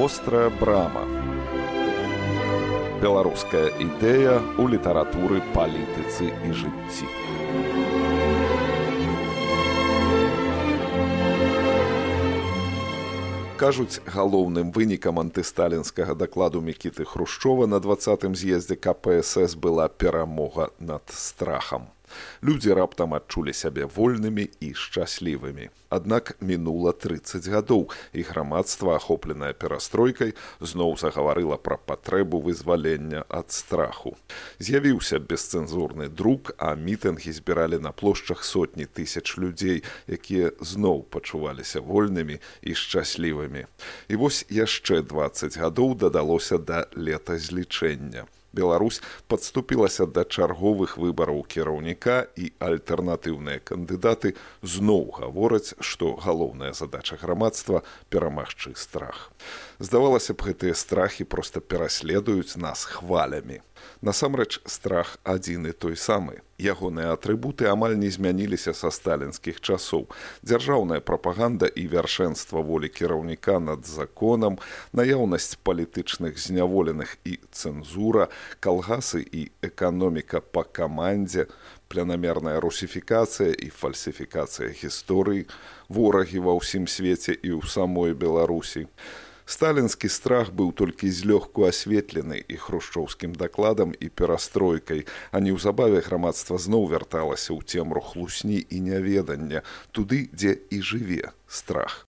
вострая брама. Беларуская ідэя ў літаратуры палітыцы і жыцці. Кажуць галоўным вынікам антысталінскага дакладу мікіты хрушчова на двадцатым з'ездзе кпсс была перамога над страхам Людзі раптам адчулі сябе вольнымі і шчаслівымі. Аднак мінула 30 гадоў і грамадства, ахопленае перастройкай, зноў загаварыла пра патрэбу вызвалення ад страху. З'явіўся бесцэнзурны друк, а мітынгі збіралі на плошчах сотні тысяч людзей, якія зноў пачуваліся вольнымі і шчаслівымі. І вось яшчэ 20 гадоў дадалося да летазлічэння. Беларусь падступілася да чарговых выбараў кіраўніка і альтэрнатыўныя кандыдаты зноў гавораць, што галоўная задача грамадства перамагчы страх. Здавалася б, гэтыя страхі проста пераследуюць нас хвалямі. Насамрэч страх адзін і той самы. Ягоныя атрыбуты амаль не змяніліся са сталінскіх часоў. Дзяржаўная прапаганда і вяршэнства волі кіраўніка над законам, наяўнасць палітычных зняволеных і цэнзура, калгасы і эканоміка па камандзе, планамерная русіфікацыя і фальсіфікацыя гісторыі, ворагі ва ўсім свеце і ў самой Беларусі сталінскі страх быў толькі злёгку асветлены і хрушчоўскім дакладам і перастройкай а неўзабаве грамадства зноў вярталася ў цемру хлусні і няведання туды дзе і жыве страх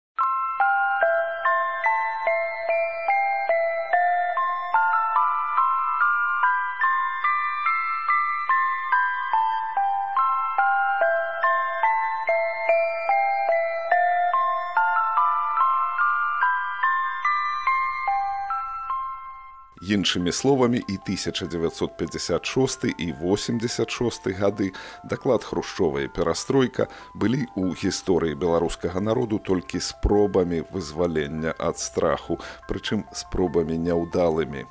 іншымі словамі і 1956 і 86 гады даклад хрушчовая перастройка былі ў гісторыі беларускага народу толькі спробамі вызвалення ад страху прычым спробамі няўдалымі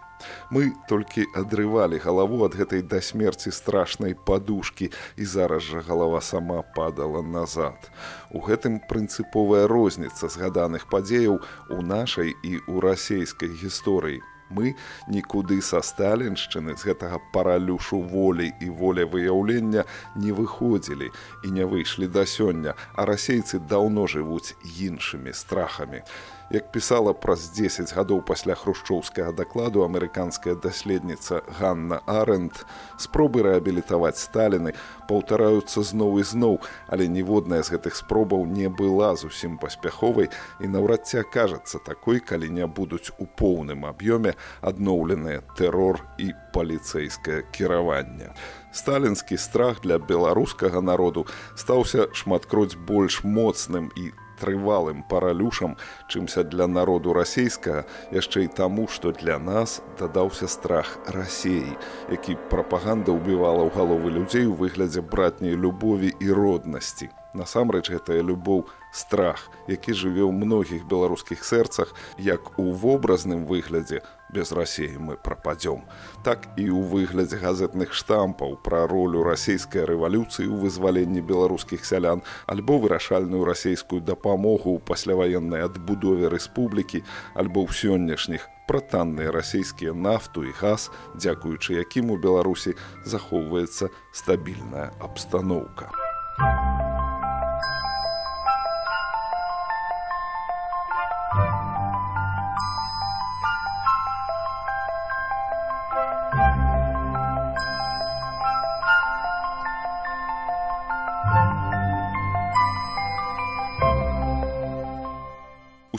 Мы толькі адрывалі галаву ад гэтай да смерці страшнай падушкі і зараз жа галава сама падала назад. У гэтым прынцыповая розніца згаданых падзеяў у нашай і ў расейскай гісторыі мы нікуды са сталіншчыны з гэтага паралюшу волі і воля выяўлення не выходзілі і не выйшлі да сёння, а расейцы даўно жывуць іншымі страхамі. Як пісала праз 10 гадоў пасля хрушчоўскага дакладу амерыканская даследніца Ганна Аренд, спробы рэабілітаваць сталіны паўтараюцца зноў і зноў, але ніводная з гэтых спробаў не была зусім паспяховай і наўрад ці акажацца такой, калі не будуць у поўным аб'ёме адноўленыя тэрор і паліцэйскае кіраванне. Сталінскі страх для беларускага народу стаўся шматкроць больш моцным і трывалым паралюшам, чымся для народу расійскага, яшчэ і таму, што для нас дадаўся страх рассеі, які прапаганда ўбівала ў галовы людзей у выглядзе братняй любові і роднасці. Насамрэч гэтая любоў страх, які жыве ў многіх беларускіх сэрцах, як у вобразным выглядзе без рассеі мы прападзём. Так і ў выглядзе газетных штампаў пра ролю расійскай рэвалюцыі ў вызваленні беларускіх сялян альбо вырашальную расійскую дапамогу ў пасляваеннай адбудове рэспублікі альбо ў сённяшніх пра танныя расійскія нафту і газ, дзякуючы якім у Беларусі захоўваецца стабільная абстаноўка.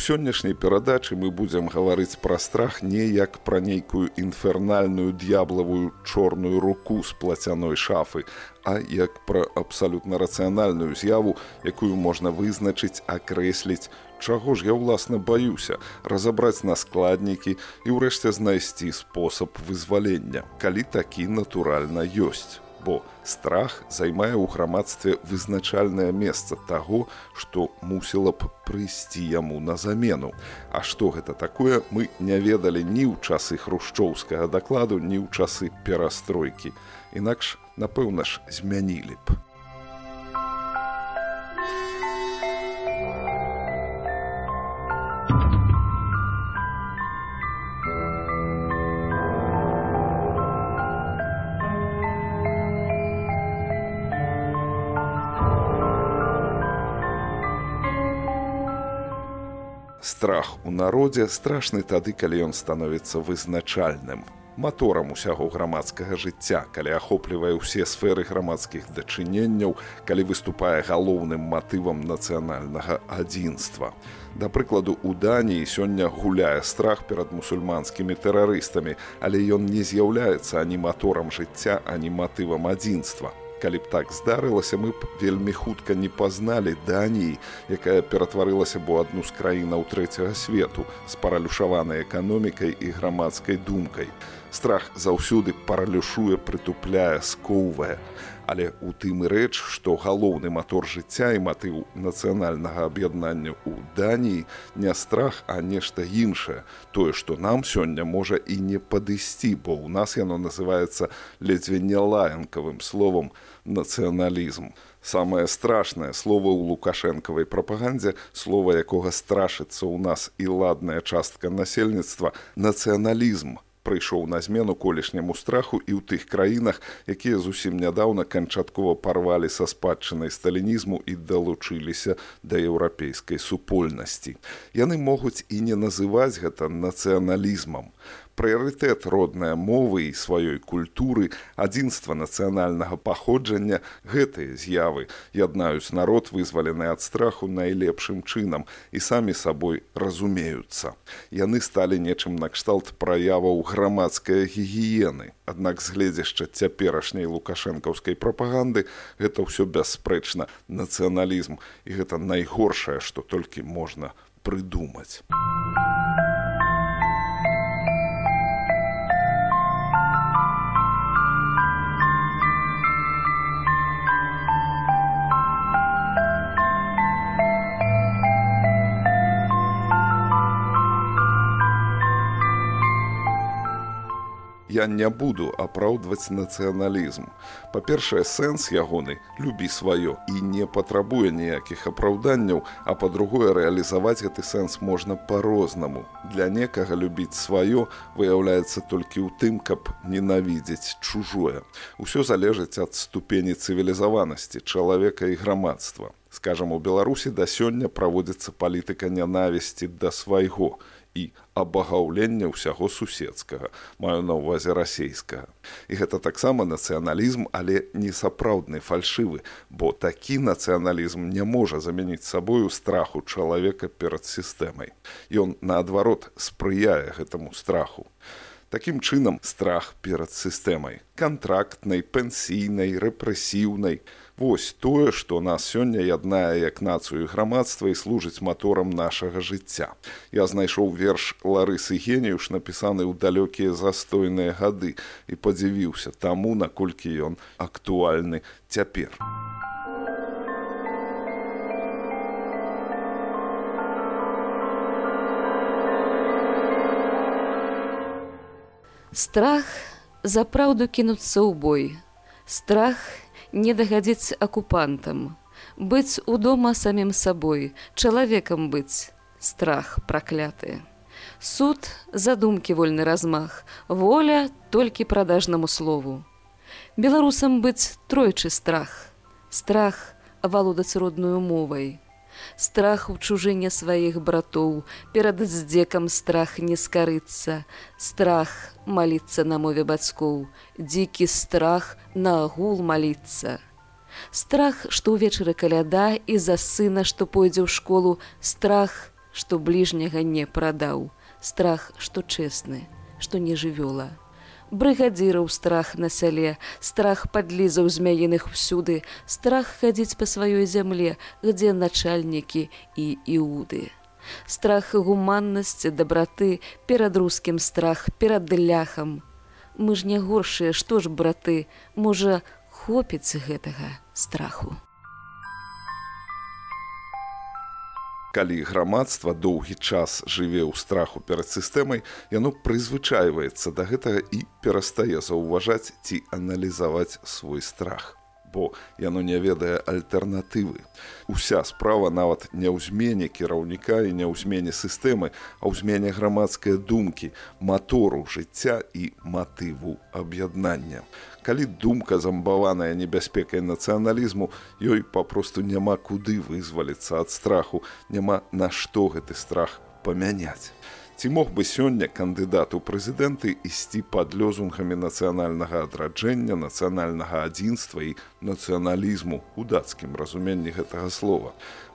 Сённяшняй перадачы мы будзем гаварыць пра страх не як пра нейкую інфернальную д'яблавую чорную руку з плацяной шафы, а як пра абсалютна рацыянальную з'яву, якую можна вызначыць, акрэсліць, чаго ж я ўласна баюся, разабраць на складнікі і ўрэшце знайсці спосаб вызвалення, калі такі натуральна ёсць бо страх займае ў грамадстве вызначальнае месца таго, што мусіла б прыйсці яму на замену. А што гэта такое, мы не ведалі ні ў часы хрушчоўскага дакладу, ні ў часы перастройкі. Інакш, напэўна ж, змянілі б. Страх у народзе страшны тады, калі ён становіцца вызначальным маторам усяго грамадскага жыцця, калі ахоплівае ўсе сферы грамадскіх дачыненняў, калі выступае галоўным матывам нацыянальнага адзінства. Да прыкладу, у Даніі сёння гуляе страх перад мусульманскімі тэрарыстамі, але ён не з'яўляецца ані маторам жыцця, ані матывам адзінства калі б так здарылася мы б вельмі хутка не пазналі даніі якая ператварылася бо адну з краінаў трэцяга свету з паралюшаванай эканомікай і грамадскай думкай. Страх заўсёды паралюшуе прытупляе скоўвае але у тым і рэч што галоўны матор жыцця і матыў нацыянальнага аб'яднання ў даніі не страх а нешта іншае тое што нам сёння можа і не падысці бо ў нас яно называецца ледзьве не лаянкавым словом нацыяналізм самае страшнае слово ў лукашэнкавай прапагандзе слова якога страшыцца ў нас і ладная частка насельніцтва нацыяналізм прыйшоў на змену колішняму страху і ў тых краінах, якія зусім нядаўна канчаткова парвалі са спадчынай сталінізму і далучыліся да еўрапейскай супольнасці. Яны могуць і не называць гэта нацыяналізмам прыярытэт роднай мовы і сваёй культуры, адзінства нацыянальнага паходжання гэтыя з'явы яднаюць народ вызвалены ад страху найлепшым чынам і самі сабой разумеюцца. Яны сталі нечым накшталт праяваў грамадскай гігіены. Аднак з гледзяшча цяперашняй лукашэнкаўскай прапаганды гэта ўсё бясспрэчна нацыяналізм і гэта найгоршае, што толькі можна прыдумаць. Я не буду апраўдваць нацыяналізм. Па-першае, сэнс ягоны любі сваё і не патрабуе ніякіх апраўданняў, а па-другое рэалізаваць гэты сэнс можна па-рознаму. Для некага любіць сваё выяўляецца толькі ў тым, каб ненавідзець чужое. Усё залежыць ад ступені цывілізаванасці чалавека і грамадства. Скажам, у Беларусі да сёння праводзіцца палітыка нянавісці да свайго і абагаўлення ўсяго суседскага маю на ўвазе расійскага і гэта таксама нацыяналізм але не сапраўдны фальшывы бо такі нацыяналізм не можа замяніць сабою страху чалавека перад сістэмай. Ён наадварот спрыяе гэтаму страху. Такім чынам страх перад сістэмай. Кантрактнай пенсійнай рэпрэсіўнай Вось тое, што нас сёння яднае як нацыю грамадства і служыць маторам нашага жыцця. Я знайшоў верш Ларысы Геніюш, напісаны ў далёкія застойныя гады і падзівіўся таму, наколькі ён актуальны цяпер. Страх за праўду кінуцца ў бой. Страх не дагадзіць акупантам, быць удома самім сабой, чалавекам быць, страх пракляты. Суд задумкі вольны размах, воля толькі прадажнаму слову. Беларусам быць тройчы страх, страх авалодаць родную мовай. Страх у чужыне сваіх братоў, перад здзекам страх не скарыцца, страх маліцца на мове бацькоў, дзікі страх на агул маліцца. Страх, што ўвечары каляда і за сына, што пойдзе ў школу, страх, што бліжняга не прадаў, страх, што чэсны, што не жывёла брыгадзіраў страх на сяле, страх падлізаў змяіных усюды, страх хадзіць па сваёй зямле, дзе начальнікі і іуды. Страх гуманнасці дабраты перад рускім страх перад ляхам. Мы ж не горшыя, што ж браты, можа, хопіць гэтага страху. Калі грамадства доўгі час жыве ў страху перад сістэмай, яно прызвычайваецца да гэтага і перастае заўважаць ці аналізаваць свой страх бо яно не ведае альтэрнатывы. Уся справа нават не ў змене кіраўніка і не ў змене сістэмы, а ў змене грамадскай думкі, матору жыцця і матыву аб'яднання. Калі думка замбаваная небяспекай нацыяналізму, ёй папросту няма куды вызваліцца ад страху, няма на што гэты страх памяняць. Ці мог бы сёння кандыдат у прэзідэнты ісці пад лёзунгамі нацыянальнага адраджэння, нацыянальнага адзінства і нацыяналізму у дацкім разуменні гэтага слова.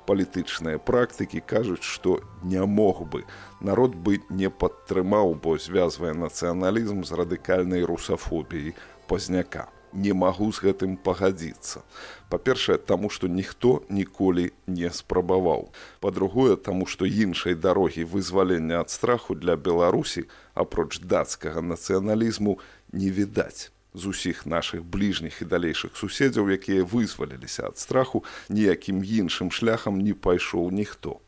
Палітычныя практыкі кажуць, што не мог бы. Народ бы не падтрымаў, бо звязвае нацыяналізм з радыкальнай русафобіяй пазняка не магу з гэтым пагадзіцца. Па-першае, таму што ніхто ніколі не спрабаваў. Па-другое, таму што іншай дарогі вызвалення ад страху для Беларусі, апроч дацкага нацыяналізму не відаць. З усіх нашых бліжніх і далейшых суседзяў, якія вызваліліся ад страху, ніякім іншым шляхам не пайшоў ніхто.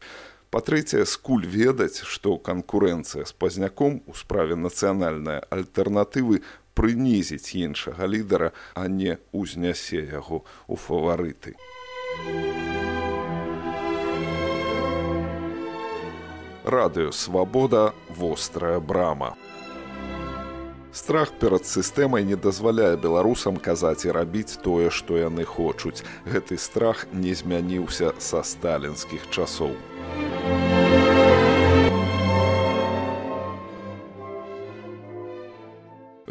Па-трэцяе, скуль ведаць, што канкурэнцыя з пазняком у справе нацыянальнай альтэрнатывы прынізіць іншага лідара, а не ўзнясе яго ў фаварыты. Радыё свабода вострая брама. Страх перад сістэмай не дазваляе беларусам казаць і рабіць тое, што яны хочуць. Гэты страх не змяніўся са сталінскіх часоў.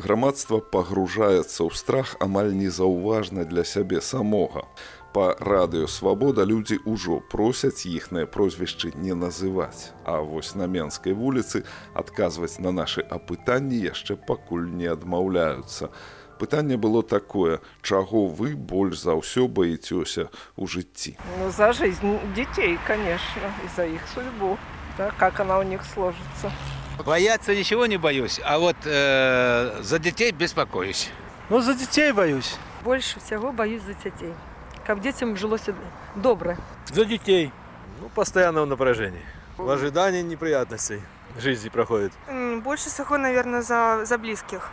Грамадства пагружаецца ў страх амаль незаўважна для сябе самога. Па радыё свабода людзі ўжо просяць іхныя прозвішчы не называць. А вось на менскай вуліцы адказваць на нашы апытанні яшчэ пакуль не адмаўляюцца. Пытанне было такое, чаго вы больш за ўсё баецёся ў жыцці. Ну, за жизнь дзяцей, конечно, і за іх судьбу, да, как она ў них сложится. Бояться ничего не боюсь, а вот э, за детей беспокоюсь. Ну, за детей боюсь. Больше всего боюсь за детей. Как детям жилось добро. За детей. Ну, постоянного напряжения. В ожидании неприятностей жизни проходит. Больше всего, наверное, за, за близких.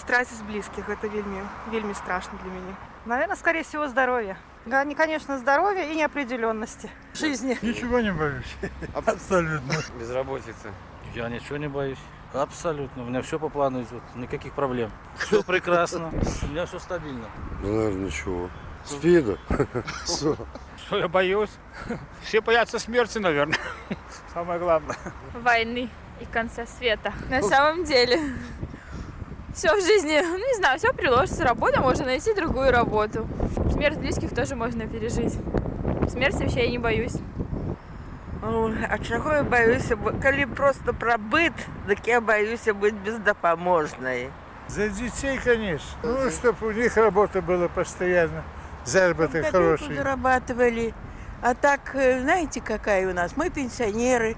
Стратить близких. Это вельми, вельми страшно для меня. Наверное, скорее всего, здоровье. Да, не, конечно, здоровье и неопределенности жизни. Ничего не боюсь. Абсолютно. Безработица. Я ничего не боюсь. Абсолютно. У меня все по плану идет. Никаких проблем. Все прекрасно. У меня все стабильно. Да, наверное, ничего. Спида. Что я боюсь? Все боятся смерти, наверное. Самое главное. Войны и конца света. На самом деле. Все в жизни, ну не знаю, все приложится. Работа, можно найти другую работу. Смерть близких тоже можно пережить. Смерти вообще я не боюсь. А чаго я баюся калі просто пра быт дык я баюся быць бездапаможнай за детей конечно. Ну чтоб у них работа была постоянно заработок хороший. зарабатывали. А так знаете какая у нас? Мы пенсионеры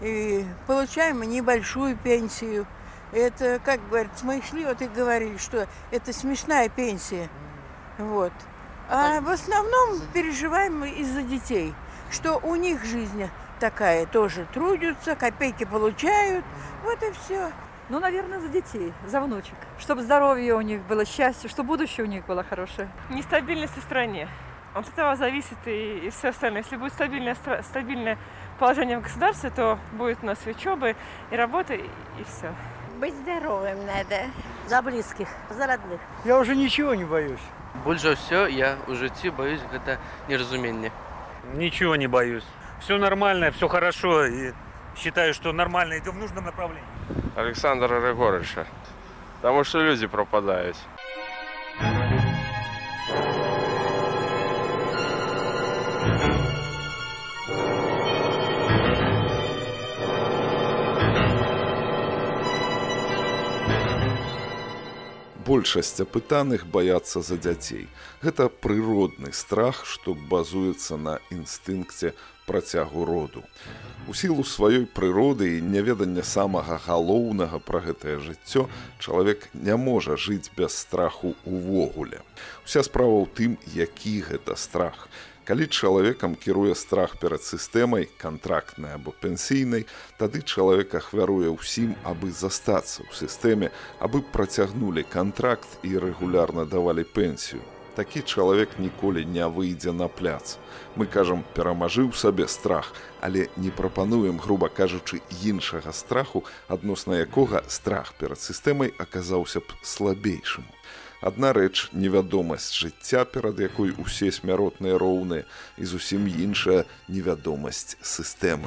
и получаем небольшую пенсию. Это как говорят мы шли вот и говорили что это смешная пенсия. Вот. А в основном переживаем из-за детей что у них жизнь такая тоже трудятся, копейки получают. Вот и все. Ну, наверное, за детей, за внучек. Чтобы здоровье у них было, счастье, чтобы будущее у них было хорошее. Нестабильность в стране. От этого зависит и, и все остальное. Если будет стабильное, стабильное положение в государстве, то будет у нас и учебы, и работа, и, и все. Быть здоровым надо. За близких, за родных. Я уже ничего не боюсь. Больше всего я у жыцці боюсь гэта неразумение. Ничего не боюсь все нормально, все хорошо. И считаю, что нормально идем в нужном направлении. Александра Григоровича. Потому что люди пропадают. Большасць апытаных баяцца за дзяцей. Гэта прыродны страх, што базуецца на інстынкце працягу роду. У сілу сваёй прыроды і няведання самага галоўнага пра гэтае жыццё чалавек не можа жыць без страху ўвогуле. Уся справа ў тым, які гэта страх. Калі чалавекам кіруе страх перад сістэмай, кантрактнай або пенсійнай, тады чалавек ахвяруе ўсім, абы застацца ў сістэме, абы працягнулі кантракт і рэгулярна давалі пенсію такі чалавек ніколі не выйдзе на пляц. Мы кажам, перамажыў сабе страх, але не прапануем, груба кажучы, іншага страху, адносна якога страх перад сістэмай аказаўся б слабейшым. Адна рэч невядомасць жыцця, перад якой усе смяротныя роўныя і зусім іншая невядомасць сістэмы.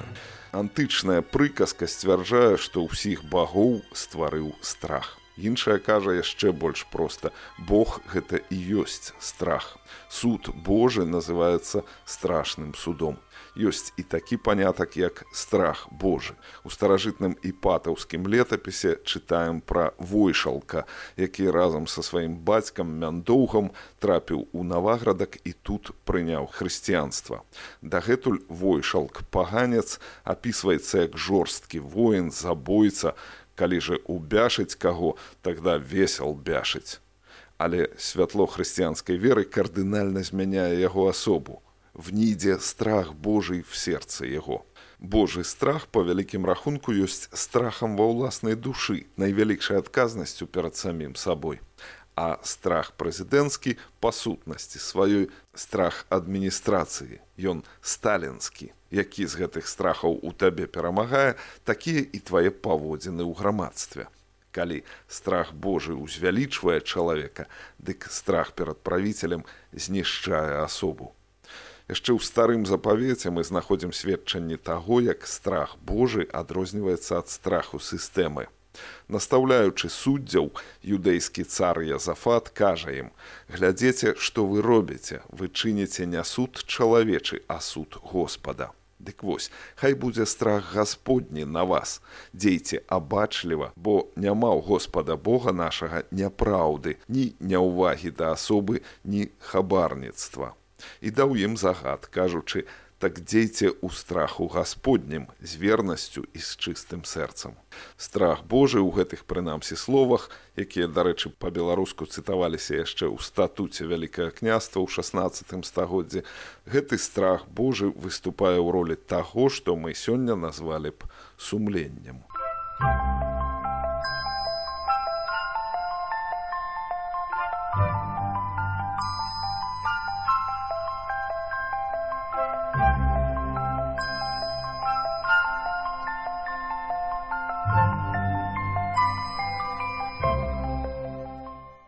Антычная прыказка сцвярджае, што ўсіх багоў стварыў страх. Іншая кажа яшчэ больш проста. Бог гэта і ёсць страх. Суд Божы называецца страшным судом. Ёсць і такі панятак, як страх Божы. У старажытным іпатаўскім летапісе чытаем пра войшалка, які разам са сваім бацькам мяндоўгам трапіў у наваградак і тут прыняў хрысціянства. Дагэтуль войшалк паганец апісваецца як жорсткі воін, забойца, калі же убяшыць каго, тогда весел бяшыць. Але святло хрысціянскай веры кардынальна змяняе яго асобу. Внідзе страх Божий в сердце яго. Божы страх па вялікім рахунку ёсць страхам ва ўласнай душы, найвялікшай адказнасцю перад самім сабой. А страх прэзідэнцкі па сутнасці сваёй страх адміністрацыі. Ён сталінскі. Які з гэтых страхаў у табе перамагае такія і твае паводзіны ў грамадстве. Калі страх Божы ўзвялічвае чалавека дык страх перад правіцелем знішчае асобу яшчэ ў старым запавеце мы знаходзім сведчанні таго як страх Божы адрозніваецца ад страху сістэмы Настаўляючы суддзяў, юдэйскі цар Язафат кажа ім: глядзеце, што вы робіце, вы чыніце не суд чалавечы, а суд Господа. Дык вось, хай будзе страх Господні на вас. Дзейце абачліва, бо няма ў Господа Бога нашага няпраўды, ні няўвагі да асобы, ні хабарніцтва. І даў ім загад, кажучы: так дзейце ў страху гасподнім з вернасцю і з чыстым сэрцам. Страх Божы ў гэтых прынамсі словах, якія, дарэчы, па-беларуску цытаваліся яшчэ ў статуце вялікае княства ў 16 стагоддзі, гэты страх Божы выступае ў ролі таго, што мы сёння назвалі б сумленнем.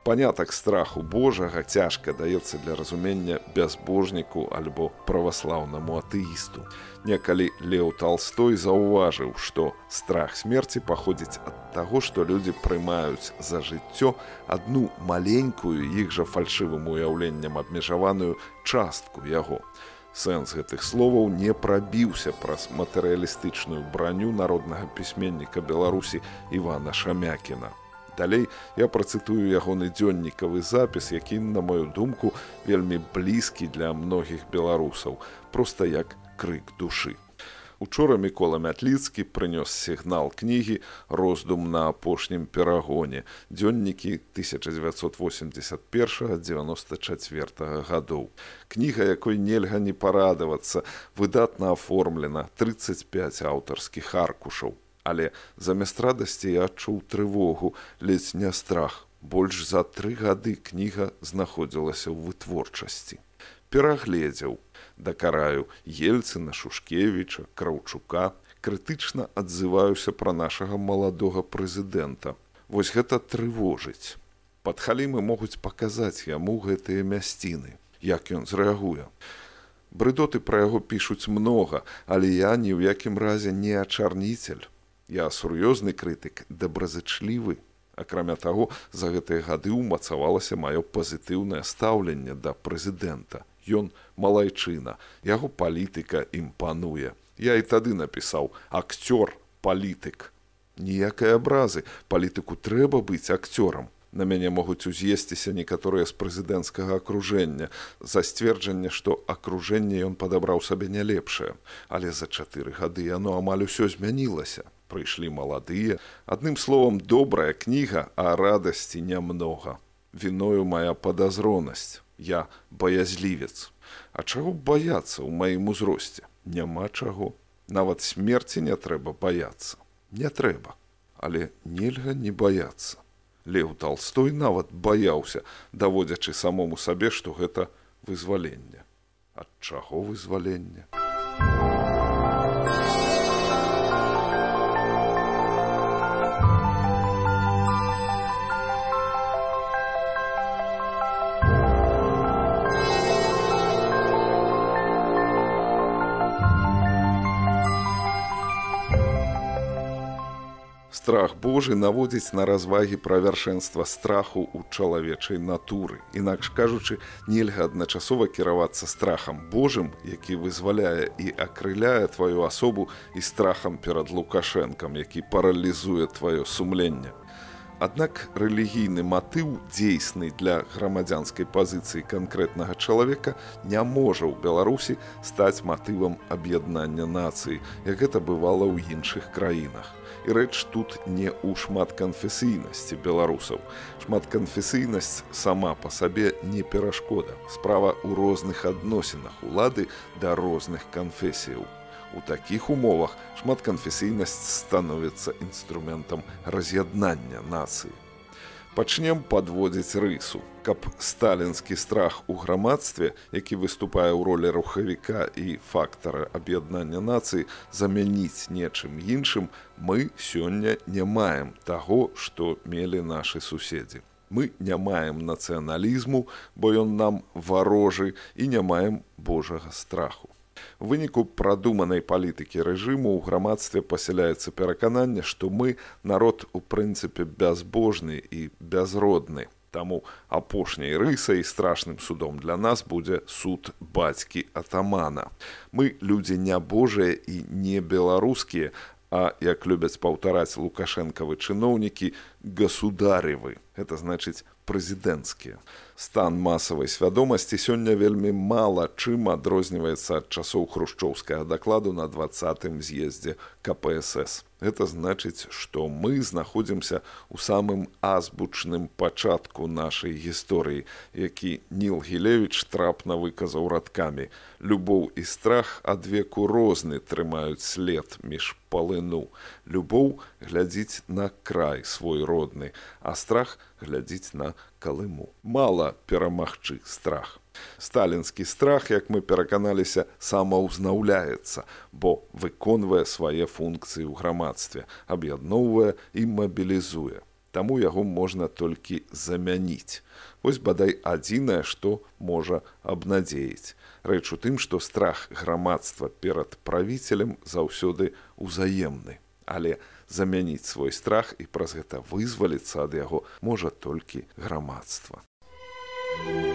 Панятак страху Божага цяжка даецца для разумення бязбожніку альбо праваслаўнаму атэісту. Некалі Леў Талстой заўважыў, што страх смерці паходзіць ад таго, што людзі прымаюць за жыццё адну маленькую іх жа фальшывым уяўленнем абмежаваную частку яго. Сэнс гэтых словаў не прабіўся праз матэрыялістычную браню народнага пісьменніка Беларусі Івана Шамякіна. Далей я працытую ягоны дзённікавы запіс, які, на мою думку, вельмі блізкі для многіх беларусаў, проста як крык душы. Учора Мікола Мятліцкі прынёс сігнал кнігі роздум на апошнім перагоне дзённікі 1981-94 гадоў. Кніга, якой нельга не парадавацца, выдатна аформлена 35 аўтарскіх аркушаў але замест радасці я адчуў трывогу ледзь не страх. Больш за тры гады кніга знаходзілася ў вытворчасці. Перагледзеў дакараю ельцына шушкевіча краўчука. Крытычна адзываюся пра нашага маладога прэзідэнта. Вось гэта трывожыць. Падхалімы могуць паказаць яму гэтыя мясціны. Як ён зрэагуе? Брыдоты пра яго пішуць многа але я ні ў якім разе не ачарніцель Я сур'ёзны крытык, добразычлівы. Акрамя таго, за гэтыя гады ўмацавалася маё пазітыўнае стаўленне да прэзідэнта. Ён малайчына, яго палітыка імпануе. Я і тады напісаў акцёр палітык. Ніякай абразы палітыку трэба быць акцёрам. На мяне могуць уз'есціся некаторыя з прэзідэнцкага акружэння за сцверджанне, што акружэнне ён падабраў сабе не лепшае, але за чатыры гады яно амаль усё змянілася прыйшлі маладыя. Адным словам, добрая кніга, а радасці нямнога. Віною моя падазронасць. Я баязлівец. А чаго баяцца ў маім узросце? Няма чаго. Нават смерці не трэба баяцца. Не трэба, але нельга не баяцца. Леў Талстой нават баяўся, даводзячы самому сабе, што гэта вызваленне. Ад чаго вызвалення? Божы наводзіць на развагі пра вяршэнства страху ў чалавечай натуры. Інакш кажучы, нельга адначасова кіравацца страхам Божым, які вызваляе і акрыляе тваю асобу і страхам перад лукашэнкам, які паралізуе тваё сумленне. Аднак рэлігійны матыў дзейсны для грамадзянскай пазіцыі канкрэтнага чалавека не можа ў Беларусі стаць матывам аб'яднання нацыі, як гэта бывала ў іншых краінах. Рэч тут не ў шматканфесійнасці беларусаў. Шматканфесійнасць сама па сабе не перашкода. Справа ў розных адносінах улады да розных канфесіяў. У такіх умовах шматканфесійнасць становіцца інструментам раз'яднання нацыі. Пачнем падводзіць рысу, каб сталінскі страх у грамадстве, які выступае ў ролі рухавіка і фактара аб'яднання нацыі замяніць нечым іншым, мы сёння не маем таго, што мелі нашы суседзі. Мы не маем нацыяналізму, бо ён нам варожы і не маем Божага страху. У выніку прадуманай палітыкі рэжыму ў грамадстве пасяляецца перакананне, што мы народ у прынцыпе бязбожны і бязродны. Таму апошняй рысай страшным судом для нас будзе суд бацькі атамана. Мы людзі нябожыя і не беларускія, а як любяць паўтараць лукашэнкавы чыноўнікі государевы. Это значыць прэзідэнцкія. Стан масавай свядомасці сёння вельмі мала чым адрозніваецца ад часоў хрушчоўскага дакладу на двадцатым з'ездзе КПСС. Это значыць, што мы знаходзімся ў самым азбучным пачатку нашай гісторыі, які Ніл Гілевіч трапна выказаў радкамі. Любоў і страх ад веку розны трымаюць след між палыну. Любоў глядзіць на край свой родны, а страх глядзіць на калыму. Мала перамагчы страх. Сталінскі страх, як мы пераканаліся, самаўзнаўляецца, бо выконвае свае функцыі ў грамадстве, аб'ядноўвае і мабілізуе. Таму яго можна толькі замяніць. Вось бадай адзінае, што можа абнадзеіць. Рэч у тым, што страх грамадства перад правіцелем заўсёды ўзаемны. Але замяніць свой страх і праз гэта вызваліцца ад яго можа толькі грамадства. Thank you